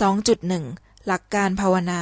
สองจุดหนึ่งหลักการภาวนา